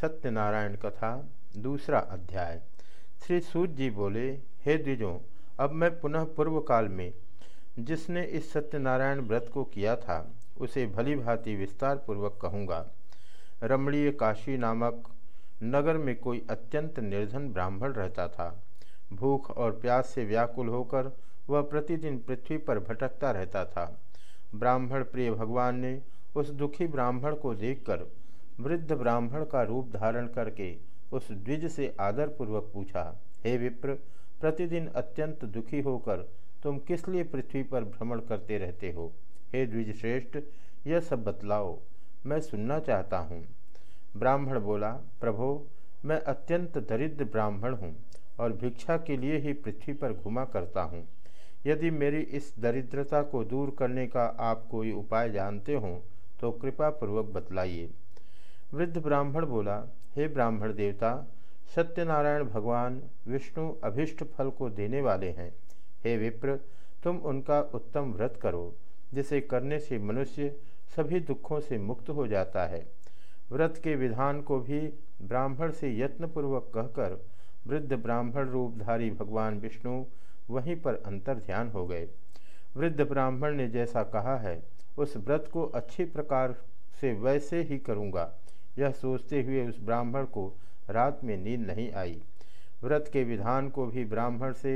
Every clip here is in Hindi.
सत्यनारायण कथा, दूसरा अध्याय। श्री सूत जी बोले, हे द्विजों, अब मैं पुनः पूर्व काल में जिसने इस सत्यनारायण व्रत को किया था, उसे भली भांति विस्तार पूर्वक कहूँगा। रमणीय काशी नामक नगर में कोई अत्यंत निर्धन ब्राह्मण रहता था। भूख और प्यास से व्याकुल होकर वह प्रतिदिन पृथ्वी पर भटकता रहता था। ब्राह्मण प्रिय भगवान ने उस दुखी ब्राह्मण को देखकर वृद्ध ब्राह्मण का रूप धारण करके उस द्विज से आदरपूर्वक पूछा, हे विप्र, प्रतिदिन अत्यंत दुखी होकर तुम किस लिए पृथ्वी पर भ्रमण करते रहते हो? हे द्विज श्रेष्ठ, यह सब बतलाओ, मैं सुनना चाहता हूँ। ब्राह्मण बोला, प्रभो, मैं अत्यंत दरिद्र ब्राह्मण हूँ और भिक्षा के लिए ही पृथ्वी पर घुमा करता हूँ। यदि मेरी इस दरिद्रता को दूर करने का आप कोई उपाय जानते हो तो कृपा पूर्वक बतलाइए। वृद्ध ब्राह्मण बोला, हे ब्राह्मण देवता, सत्यनारायण भगवान विष्णु अभिष्ट फल को देने वाले हैं। हे विप्र, तुम उनका उत्तम व्रत करो, जिसे करने से मनुष्य सभी दुखों से मुक्त हो जाता है। व्रत के विधान को भी ब्राह्मण से यत्नपूर्वक कहकर वृद्ध ब्राह्मण रूपधारी भगवान विष्णु वहीं पर अंतर ध्यान हो गए। वृद्ध ब्राह्मण ने जैसा कहा है, उस व्रत को अच्छी प्रकार से वैसे ही करूँगा। यह सोचते हुए उस ब्राह्मण को रात में नींद नहीं आई। व्रत के विधान को भी ब्राह्मण से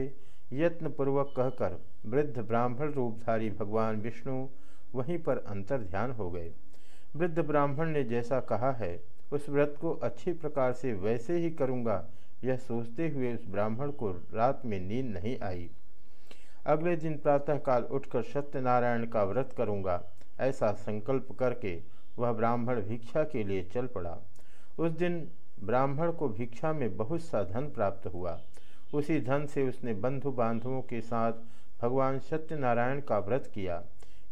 यत्नपूर्वक कहकर वृद्ध ब्राह्मण रूपधारी भगवान विष्णु वहीं पर अंतर ध्यान हो गए। वृद्ध ब्राह्मण ने जैसा कहा है, उस व्रत को अच्छी प्रकार से वैसे ही करूँगा, यह सोचते हुए उस ब्राह्मण को रात में नींद नहीं आई। अगले दिन प्रातःकाल उठकर सत्यनारायण का व्रत करूँगा, ऐसा संकल्प करके वह ब्राह्मण भिक्षा के लिए चल पड़ा। उस दिन ब्राह्मण को भिक्षा में बहुत सा धन प्राप्त हुआ। उसी धन से उसने बंधु बांधवों के साथ भगवान सत्यनारायण का व्रत किया।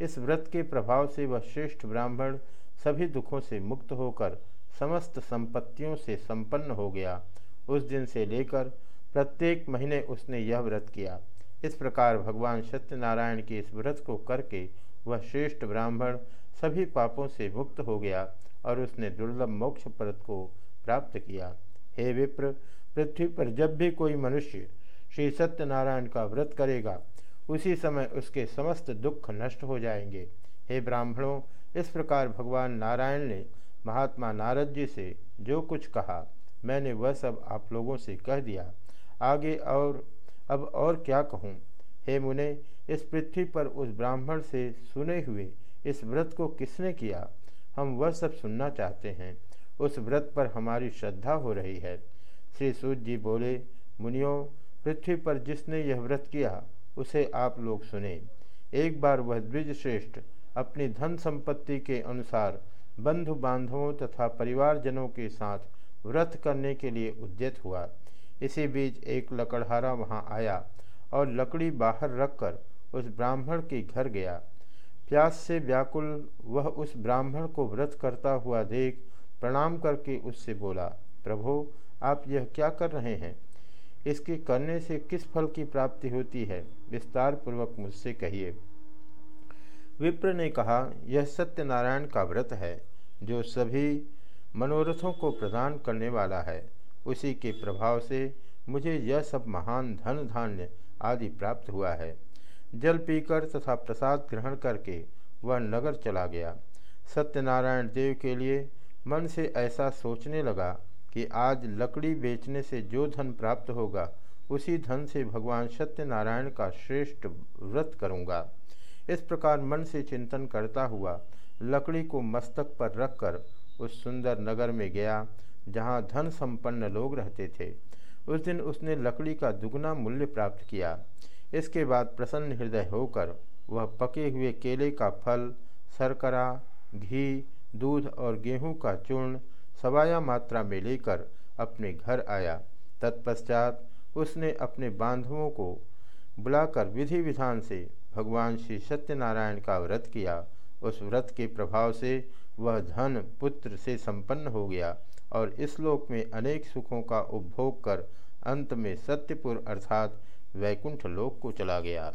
इस व्रत के प्रभाव से वह श्रेष्ठ ब्राह्मण सभी दुखों से मुक्त होकर समस्त संपत्तियों से संपन्न हो गया। उस दिन से लेकर प्रत्येक महीने उसने यह व्रत किया। इस प्रकार भगवान सत्यनारायण के इस व्रत को करके वह श्रेष्ठ ब्राह्मण सभी पापों से मुक्त हो गया और उसने दुर्लभ मोक्ष पद को प्राप्त किया। हे विप्र, पृथ्वी पर जब भी कोई मनुष्य श्री सत्यनारायण का व्रत करेगा, उसी समय उसके समस्त दुख नष्ट हो जाएँगे। हे ब्राह्मणों, इस प्रकार भगवान नारायण ने महात्मा नारद जी से जो कुछ कहा, मैंने वह सब आप लोगों से कह दिया। आगे और, अब और क्या कहूँ? हे मुने, इस पृथ्वी पर उस ब्राह्मण से सुने हुए इस व्रत को किसने किया? हम वह सब सुनना चाहते हैं। उस व्रत पर हमारी श्रद्धा हो रही है। श्री सूर्य जी बोले, मुनियों, पृथ्वी पर जिसने यह व्रत किया, उसे आप लोग सुने। एक बार वह द्विज श्रेष्ठ अपनी धन संपत्ति के अनुसार बंधु बांधवों तथा परिवारजनों के साथ व्रत करने के लिए उद्यत हुआ। इसी बीच एक लकड़हारा वहाँ आया और लकड़ी बाहर रखकर उस ब्राह्मण के घर गया। प्यास से व्याकुल वह उस ब्राह्मण को व्रत करता हुआ देख प्रणाम करके उससे बोला, प्रभो, आप यह क्या कर रहे हैं? इसके करने से किस फल की प्राप्ति होती है? विस्तार पूर्वक मुझसे कहिए। विप्र ने कहा, यह सत्यनारायण का व्रत है, जो सभी मनोरथों को प्रदान करने वाला है। उसी के प्रभाव से मुझे यह सब महान धन धान्य आदि प्राप्त हुआ है। जल पीकर तथा प्रसाद ग्रहण करके वह नगर चला गया। सत्यनारायण देव के लिए मन से ऐसा सोचने लगा कि आज लकड़ी बेचने से जो धन प्राप्त होगा, उसी धन से भगवान सत्यनारायण का श्रेष्ठ व्रत करूँगा। इस प्रकार मन से चिंतन करता हुआ लकड़ी को मस्तक पर रखकर उस सुंदर नगर में गया, जहाँ धन संपन्न लोग रहते थे। उस दिन उसने लकड़ी का दुगना मूल्य प्राप्त किया। इसके बाद प्रसन्न हृदय होकर वह पके हुए केले का फल, शर्करा, घी, दूध और गेहूँ का चूर्ण सवाया मात्रा में लेकर अपने घर आया। तत्पश्चात उसने अपने बांधवों को बुलाकर विधि विधान से भगवान श्री सत्यनारायण का व्रत किया। उस व्रत के प्रभाव से वह धन पुत्र से संपन्न हो गया और इस लोक में अनेक सुखों का उपभोग कर अंत में सत्यपुर अर्थात वैकुंठ लोक को चला गया।